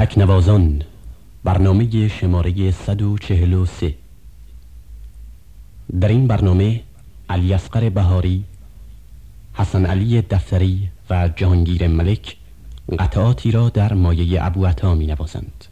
تکنوازان برنامه شماره 143 در این برنامه علی اصغر بهاری حسن علی دفتری و جهانگیر ملک قطعاتی را در مایه ابو عطا می نوازند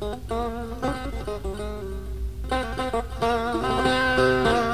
Thank you.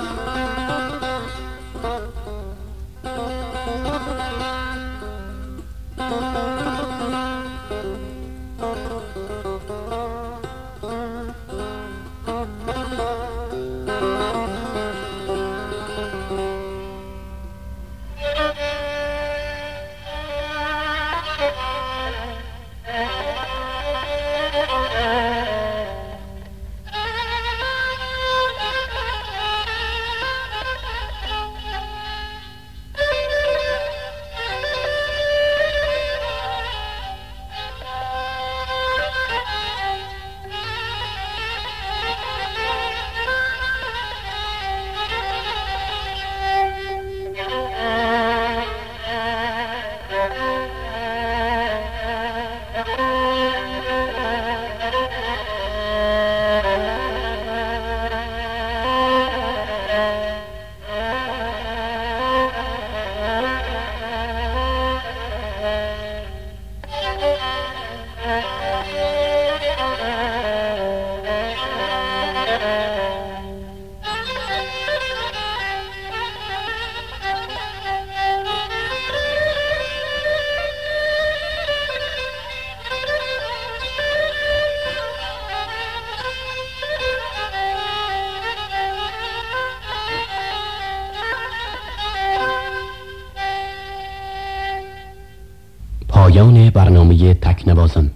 برنامه تکنوازان.